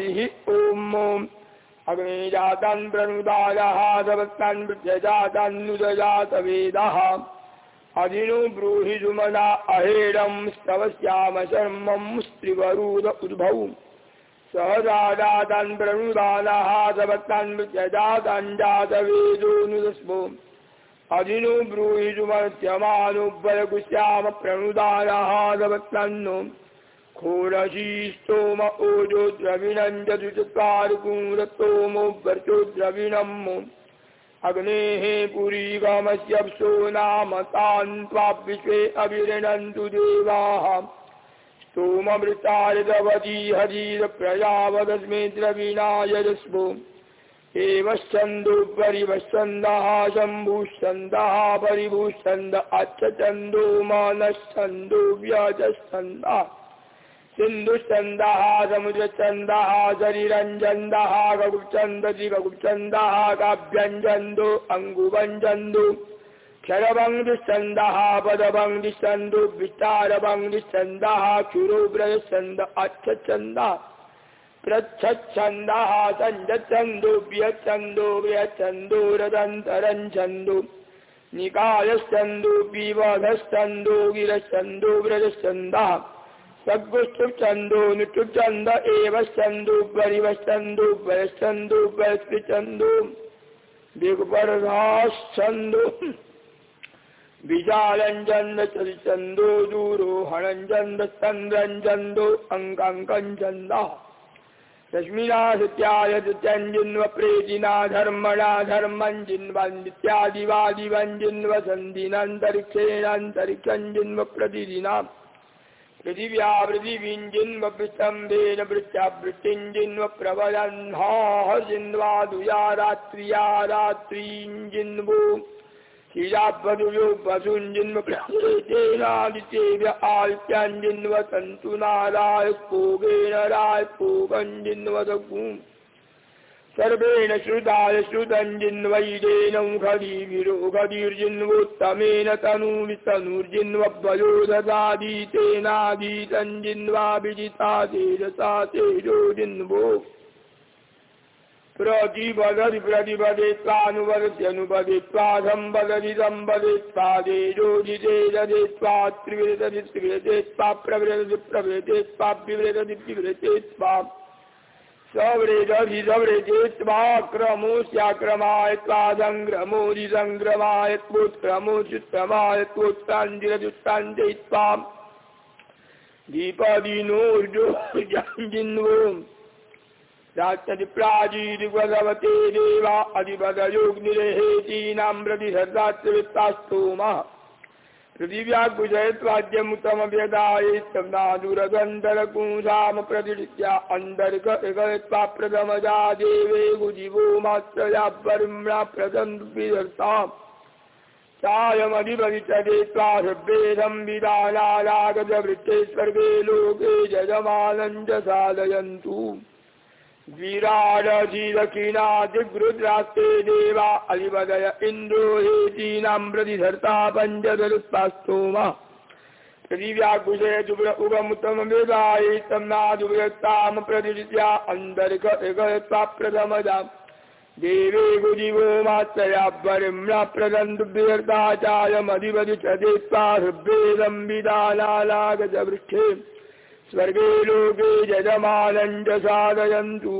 हरिः ॐ। अग्निजातान् वृक्षजातान्नुदजातवेदः अधिनु ब्रूहि सुमना अहेडं स्तवस्याम शर्मं स्त्रिवरूद उद्भौ। सहजातान् प्रणुदानः सवत्तान् वृक्षजातान् जातवेदोऽनुदस्मो अधिनु ब्रूहि सुमर्त्यमानुभयकुश्याम प्रणुदानः सवत्तन्नो घोरशीस्तोम ओजो द्रविणं जदुचकारकुंरतोमो वर्चो द्रविणम् अग्नेः पुरीगमस्यप्सो नाम तान्त्वाप् विश्वे अभिरणन्तु देवाः स्तोममृतार्दवती हरीरप्रजावदस्मे द्रविणायजस्वो एवश्चन्दोपरिवश्चन्दः शम्भुश्चन्दः परिभूश्चन्द अच्छन्दो मानश्चन्दो व्याजश्चन्दः सिंधुचंद समुद्रचंद जरीरंजंद गगुचंद जी गगुचंद काव्यंजंदु अंगुवंजंदु क्षरभंगिछंद पदभंगिछंदु विचारभंगिछंद क्षुरुब्रजछंद अच्छंद प्रच्छंद संजछंदु व्यछंदु व्यछंदु रदंतरंछंदु निकायछंदु विवधछंदु व्रज ब्रजछंदा चंदो दूरो एव चंदु परिवचंदु परिचंदु परिचंदु दिग्बरधाश्चंदु विजालंजंद चंदो दूरोहणंजंद चंद्रंजंदो अंकंकंजंद रश्मिनाधित्यायतित्यञ्जिन्व प्रेतिना धर्मणा धर्मञ्जिन्वन्दित्यादिवादिवञ्जिन्व सन्धिनन्तरिक्षेणान्तरिक्षञ्जिन्व प्रतिदिनाम् पृथिव्यावृदिविञ्जिन्वृस्तम्भेन वृत्तावृत्तिञ्जिन्व प्रबलह्नाहजिन्वादुया रात्रिया रात्रीञ्जिन्वो क्षीरापदुयो पशुञ्जिन्व प्रसृतेनादित्येभ्य आदित्यञ्जिन्व तन्तुनारायपूगेन रायपूगञ्जिन्वदगुम्। सर्वेण श्रुताय श्रुतञ्जिन्वैदेन खदीभिरोखदीर्जिन्वोत्तमेन तनूर्तनूर्जिन्वयो ददादीतेनादीतञ्जिन्वाभिजिता तेजसा तेजो जिन्वो प्रतिपदति प्रतिपदेत्वानुपदत्यनुपदित्वा सम्पदति सम्पदित्वा तेजोजितेजदेत्वा त्रिवृतति त्रिवृतेत्वा प्रवृतति प्रवृतेत्वा विवृतति विवृतेत्वा सव्रेदधि सबरेजभिजवरेजेत्वाक्रमोऽस्याक्रमाय त्वादङ्ग्रमोदिदङ्ग्रमाय त्वोत्क्रमोचित्तमाय त्वोत्ताञ्जिरजुत्ताञ्जयित्वाम् दीपदीनोर्जोजिन्वोम् राष्ट्रदिप्राजीदिवदवते देवा अधिपदयोग्निरेहेतीनां प्रतिशर्दात्रवित्तास्तोमः पृथिव्याग्विजयत्वाद्यमुतमव्यदायेत्तम्नादुरगन्धरपुंसाम प्रतिष्ठ्या अन्तर्गत्वा प्रथमजा देवे गुजिवो मात्रया परिम्णा प्रदन्विदर्ताम् चायमधिपविचते त्वा हृद्वेदं विदानालागजवृत्ते सर्वे लोके जजमानञ्च साधयन्तु वीराजीरकीणा दिग्रुद्रास्ते देवा अलिवदय इंद्रो हेतीनाम प्रतिधर्ता पंचदरुत्पास्तोम प्रतिव्याकुशय दुब्र उगमुतम वेदायी तमनादुभ्यताम प्रतिरित्या अंतरिक प्रथमदाम देवे गुजिवो मात्रया वरिम्णा स्वर्गे लोके यजमानञ्च साधयन्तु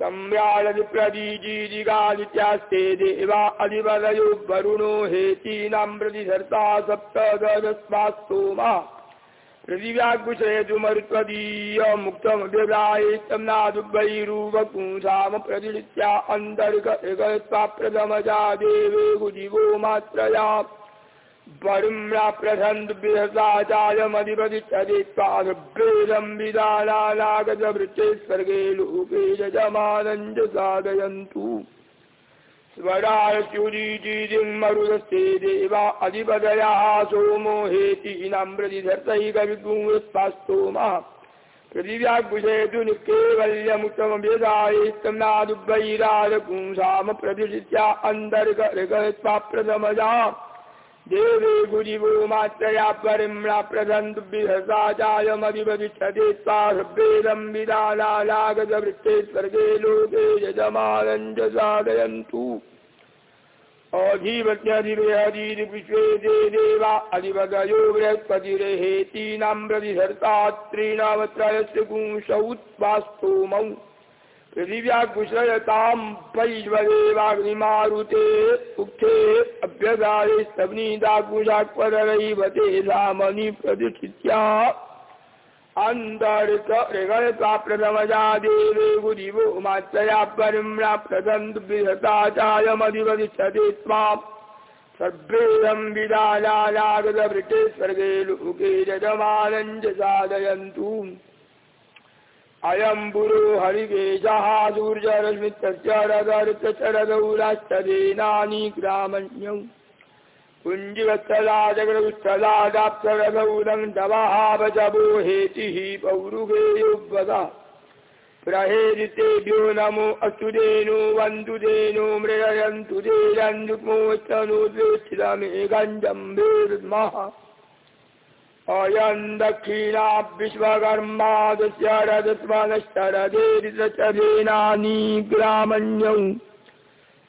सम्राडति प्रदीजीदिगादित्यास्ते देवा अधिपदयो वरुणो हेतीनां प्रतिधर्ता सप्तदस्मास्तोमा पृथिव्याकुशयतु मरुत्वदीयमुक्तमव्यदायितं नादुर्वैरूपपुंसाम प्रतिनित्या अन्तर्गत्वा प्रथमजा देवे गुजिवो मात्रया। वरुम्राप्रसन्त बृहदाचार्यमधिपतिचरित्वासभ्रेदम्बिदानागतवृत्ते स्वर्गे लोके यजमानम् साधयन्तु स्वराच्युरीचिजिम् मरुदस्ते देवा अधिपतयः सोमो हेति इनाम् प्रतिधर्तैकविगुंस्तास्तोमः पृथिव्यागुषेतु निकेवल्यमुत्तमभेदायित्तं नादुभैराजपुंसाम प्रतिषित्या अन्तर्गर्गत्वा प्रथमजा देवे गुरिवो मात्रया परिम्ला प्रदन्तुभिहसाचायमधिपतिष्ठते स्वाहृभेदं विदालागतवृत्ते स्वर्गे लोके यजमानञ्च साधयन्तु। अधीवत्यधिवेहदीर्विश्वे दे देवा अधिपदयो बृहस्पतिरेहेतीनां प्रतिधर्तात्रीणावत्रयस्य पुंसौ उत्पास्तोमौ पृथिव्याकुशलतां पैज्वदेवाग्निमारुते अभ्यगारे स्तवनीदाकुशाक्वरैवते रामनि प्रतिष्ठित्या अन्तरिकऋगयता देवे गुरिवो मात्रया परिम्णा प्रदन्तु बृहताचायमधिवतिष्ठते स्वाम् स्वर्गे लोके यजमानञ्च साधयन्तु। अयम् बुरो हरिवेजहादूर्जरश्मितचरगरुतचरगौराश्चदेनानि ग्रामण्यौ कुञ्जिवत्तलाजगरुत्तलादाप्तरगौरन्दवाहावजबो हेतिः पौरुगेयुवदा प्रहेदितेभ्यो नमो असुदेनो वन्दुदेनो मृगयन्तु देरन्दुमोचनो द्वेच्छिरमे गञ्जम्भेर्मः अयं दक्षिणा विश्वकर्मादस्य रजस्वनश्चरदेनानि ग्रामण्यौ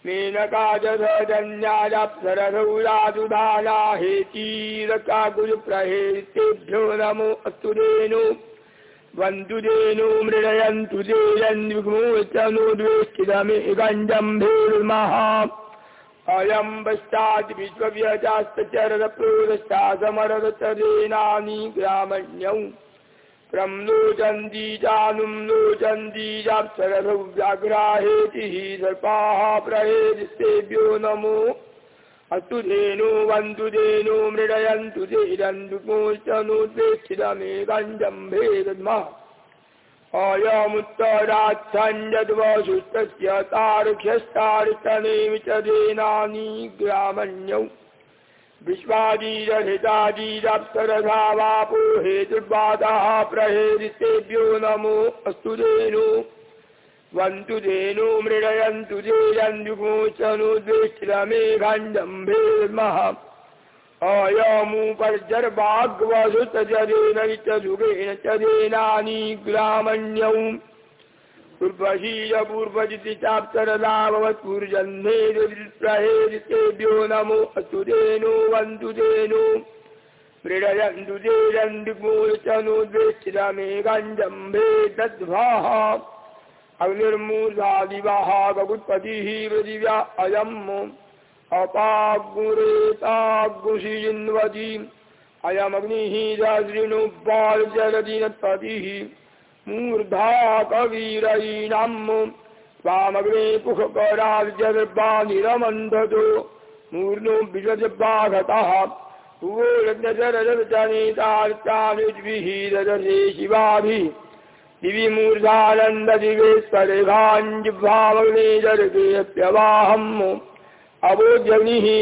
मेनका जन्याजप्सरसौराजुधाना हेतीरकाकुलप्रहेतेभ्यो नमो अस्तु धेनो। मृडयन्तु धेयन्विघ्मोचनो द्वेष्टितमेकञ्जम्भेर्महा अयं पश्चात् विश्वव्यजास्तचरदप्रोदश्चासमरदचरेणानि ग्रामण्यौ। क्रं लोचन्ती जानुं लोचन्ती जाप्सरसौ व्याघ्राहेतिः सर्पाः प्रहेदिस्तेभ्यो नमो। अस्तु धेनो वन्तु धेनो मृडयन्तु धेरन्तुमोचनोद्वेक्षितमेकञ्जम्भे दद्मः अयमुत्तराच्छञ्जद्वसुस्तस्य तार्क्ष्यस्तार्तनेमि च देनानि ग्रामण्यौ विश्वादीरहितादीरप्सरधा वापो हेतुर्वादाः प्रहेदितेभ्यो नमो अस्तु धेनो। वन्तु धेनो मृडयन्तु धेयन्युगोचनुद्वेष्टिरमेघाञ्जम्भेर्मः च देनानि ग्रामण्यौ। नमो। धेनो वन्तु धेनो। मृडयन्तु धेरन्दुमूलचनुद्वेष्टिरमेघञ्जम्भे तद्भाः अग्निर्मूर्धादिवाः गगुत्पतिः पृथिव्या अयम् अपाग्मुरेताग्मुषिन्वती अयमग्निः दृणुबालजलदिनत्पतिः मूर्धा कवीरयीणाम् स्वामग्ने पुष्करार्जर्वानिरमन्धतो मूर्नो विजबाघतः भूवोरजरजनेतार्चानुज्भिः ददर्शे शिवाभिः। दिवि मूर्धानन्ददिवेश्वरेभाञ्जिह्वामग्ने जर्गेऽप्यवाहम् अवोजग्निः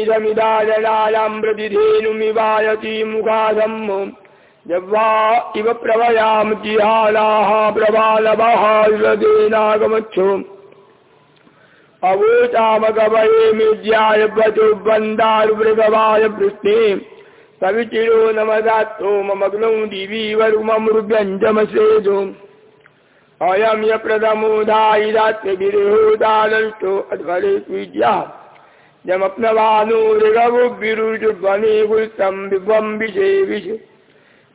रमिदाजनायां प्रतिधेनुमिवायति मुखाधम् जह्वा इव प्रभयां जिहानाः प्रबालवः विवदेनागमच्छो अवोचामकवये मिज्याय वचो वन्दारुमृगवाय पृष्णे सविचिरो नमदात्तो ममग्नौ दिवि वरुममृव्यञ्जमसेदो अयं य अध्वरे विद्याः विभ्वं विषे विषे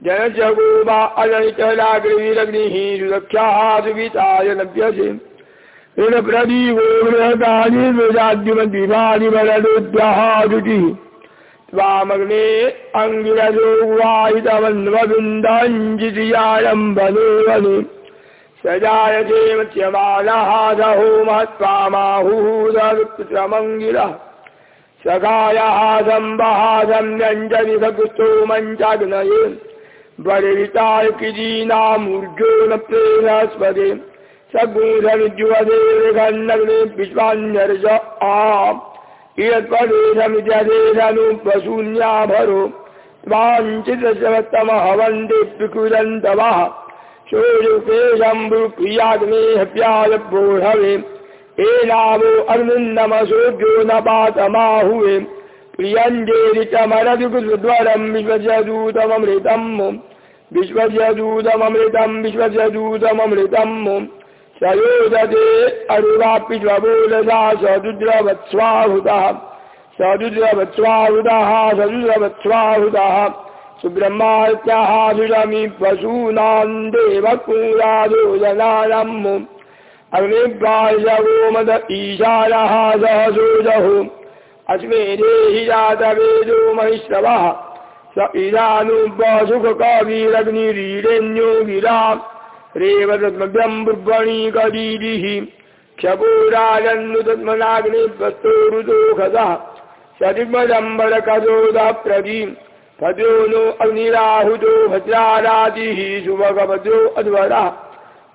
जनजगो वा अजनिचलाग्रविरग्निः सुरक्षाः सुविताय नभ्यसे ऋणप्रदीवो बृहदानि मृजाद्युमद्विभानि वरदोद्यः रुचिः त्वामग्ने अङ्गिरजो वायितवन्वविन्दाञ्जितियायम्बने वने सजायते मत्स्यमानः दहो महत्त्वामाहुः सगायाजम्बहाजम्यञ्जनिधकुस्तोमञ्जग्नये वरितार्किजीनामूर्जो न प्रेरस्पदे विश्वान्यर्ज आम्। इयत्पदेशमित्यदेशनुपशून्याभरो त्वाञ्चितमहवन्ति विकुरन्तवः शोरुपेशम्भुक्रियाग्नेहव्यालबोढवे إعلاموا أن مسجون بعد ما هو പ്രിയഞ്ചേരി ചമരതു സുദ്വരം വിശ്വജൂതമൃതം വിശ്വജൂതമൃതം വിശ്വജൂതമൃതം സയോജതേ അരുവാപ്പി സ്വബോലതാ സദുദ്രവത്സ്വാഹുത സദുദ്രവത്സ്വാഹുത സന്ദ്രവത്സ്വാഹുത സുബ്രഹ്മാത്യ സുരമി പശൂനാം ദേവക്കൂരാദോ ജനാനം मद ईशानः सहसोजहो अस्मे देहि जातवेदो महिश्रवः। स इदानुपसुखकविरग्निरीडेन्यो गिरा। रेवतद्मभ्यम्बुर्वणीकदीदिः क्षपोराजन्नु तद्मनाग्निभस्तोरुदोखसः सदिग्मदम्बरकदोदप्रदीम् भद्रो नो अग्निराहुतो भद्रारादिः सुभगभद्रो अध्वरः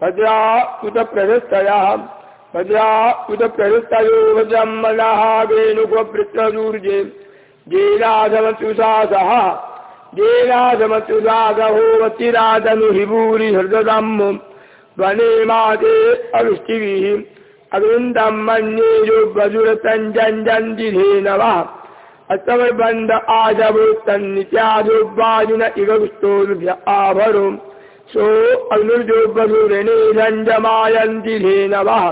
भद्रा उत प्रशस्तयः भद्रा उत प्रशस्तयो भद्रह्मणः वेणुकवृत्तदूर्जे जेलाधमतुषा सह जेलाधमतुषासहो वतिरातनुहिभूरिहृदम् वने माते अवृष्टिभिः। अवृन्दम् मन्ये वजुरतञ्जन्ति धेनवः अतमबन्ध आजवोत्तन्नित्यादोपादिन इव गुष्टोभ्य आवरो सो अनुर्जोपदुरणे रञ्जमायन्ति धेनवः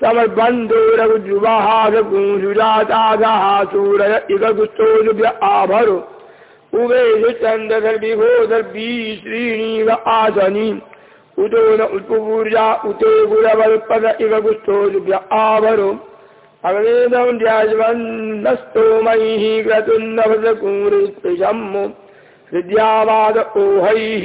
समर्बन्धोरगुजुवाहारगुंसुजातागाः सूरय इव गुष्टोभ्य आवरो उभेषु चन्द्रधर्विभोदर्वी श्रीणीव आसनी। उतो न उत्पुपूर्जा उते गुरवल्पद इव गुष्टोभ्य आवरो अग्नेदं द्याज्वन्नस्तोमैः क्रतुन्नभद्रकुंहृत्पिशम् हृद्यावाद ओहैः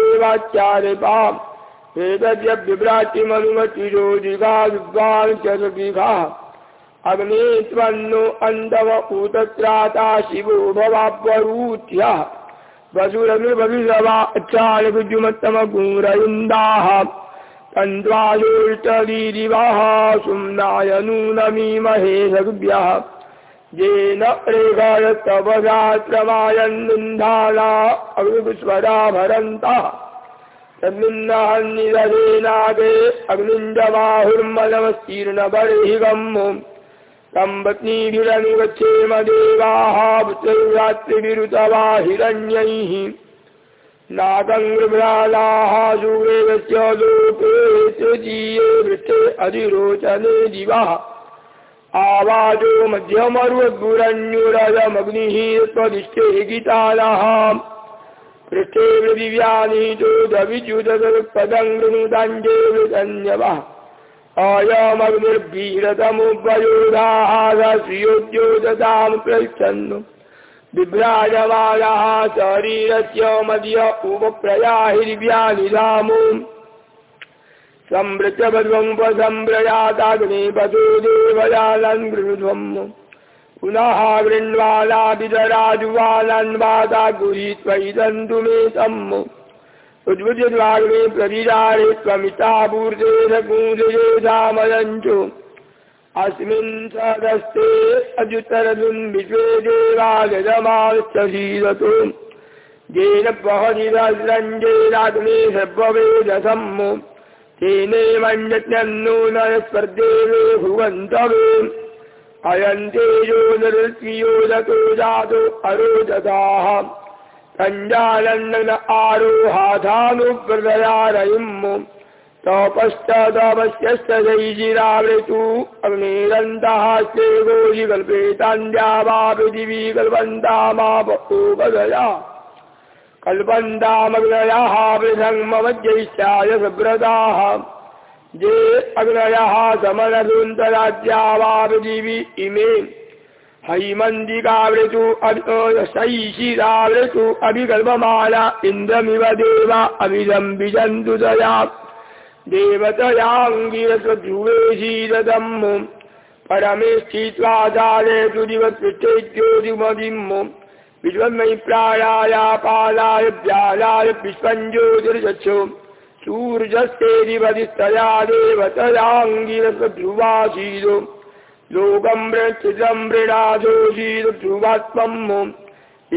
जिगा विद्वान् च सुखिघाः अग्ने त्वन्नो अन्तव ऊतत्राता शिवो भवाप्वरूथ्यः वसुरनुर्भविषवाचार्यविद्युमत्तमगुरयुन्दाः तन्द्वायोष्टदीदिवः सुम्नायनूनमीमहे सगुभ्यः येन रेखायस्तवगात्रमायन्निन्धाना अग्निस्वरा भरन्तः तन्निन्नहन्निदधेनागे अग्निञ्जबाहुर्मलमस्तीर्णबर्हिगम् तं पत्नीभिरनुगच्छेम देवाः पुत्ररात्रिभिरुतवा हिरण्यैः नागङ्गृभ्रालाः सूरेवस्य लोके तृतीये वृष्टे अधिरोचने दिवः आवाजो मध्यमरुद्गुरन्युरजमग्निः त्वदिष्टे गीतानः पृष्ठे दिव्यानीतो दविच्युतपदं गृणुताञ्जे वृतन्यवः अयमग्निर्भीरतमुपयोधाः श्रियोद्योततां पृच्छन् बिभ्राजमानः शरीरस्य मध्य उपप्रयाहि दिव्यानिधामो संवृतवध्वम्पसम्प्रयाताग्निपतो देवयालन् गृध्वम् पुनः गृह्वालाभिधराजुवालन् वाता गुहीत्वैदन्तु मे तम् उद्भुजद्वाग्ने प्रतिदारे त्वमितापूर्तेन कूजयेधामयञ्चु अस्मिन् सदस्ते अजुतरदुन् विश्वे देवागजमाश्चीरतु येन बहनिरञ्जेनाग्ने सर्ववेदसम् तेने मण्यन्नो न स्पर्धेवे भुवन्तवे अयन्तेजो नृत्योदतो जातो अरोदताः कञ्जानन्दन आरोहाधानुप्रदयारयिम् तपश्चादपश्यस्तजैजिरावृतु अग्निरन्तः स्ते गोजिकल्पेतान्द्या पृथिवी कल्पन्तामापदया कल्पन्तामग्नयः पृथङ्मवज्यैश्चाय सुव्रताः अग्नयः समनदुन्तराज्या वा पृथिवी इमे हैमन्दिकावृतु शैशिरावृतु अभिकल्पमाला इन्द्रमिव देवा अभिदम् विजन्तु दया देवतयाङ्गिरसध्रुवेशीरदम् परमे स्थित्वाचारे तु दिवत्पृष्ठे ज्योतिमदिम् विश्वमयि प्राणायापालाय व्यालाय पुष्पञ्ज्योतिर्गच्छो शूर्जस्तेदिवधिस्तया देवतयाङ्गिरसध्रुवाशीलो लोकम् वृक्षितम् वृणाजोषीरध्रुवात्मम्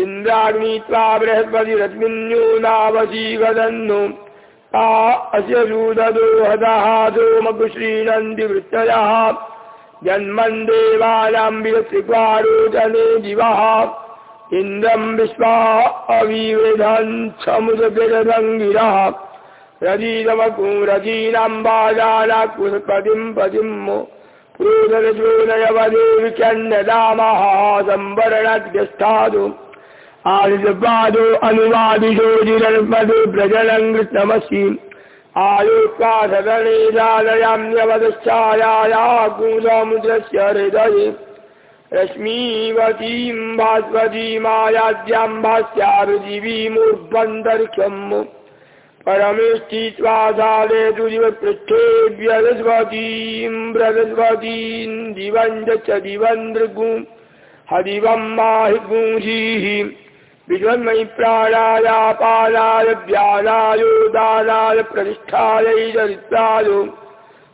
इन्द्राग्नीत्वा बृहस्पतिरस्मिन्यो नावसीवदन्नो ता अस्य शूददो हदः सोमकुश्रीणन्ति विश्वा अविवृधन् समुदगिरः पदिम् पुरोदरजोनयवदेवि चण्डदामः संवरणद्यस्थादु आदिपादो अनुवादिशोजिरपदे प्रजलम् कृतमसि आयोक्का सदनेदालयाम्यवदश्चायाया कूलमुद्रस्य हृदये रश्मीवतीम् भास्वतीमायाद्याम् भास्यारुजीवीमुर्वन्तरिक्षम् परमेष्ठित्वासादे तु दिवपृष्ठेभ्यदस्वतीम् ब्रदस्वतीम् दिवम् च दिवम् दृगुम् हदिवम् माहि पुंसीः विश्वन्मयि प्राणायापालाय व्यानायोदानाय प्रतिष्ठायै चरित्राय।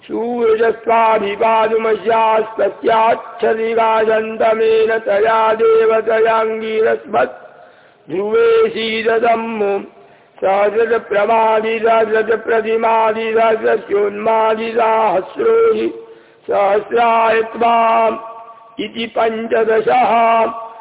सूर्यस्वाभिपादुमस्यास्तस्याच्छदिगाजन्तमेन तया देवतयाङ्गीरस्मत्। ध्रुवे सहजत प्रमादिरजत प्रतिमादिरजस्योन्मादिराहस्रोहि सहस्राय त्वाम् इति पञ्चदशः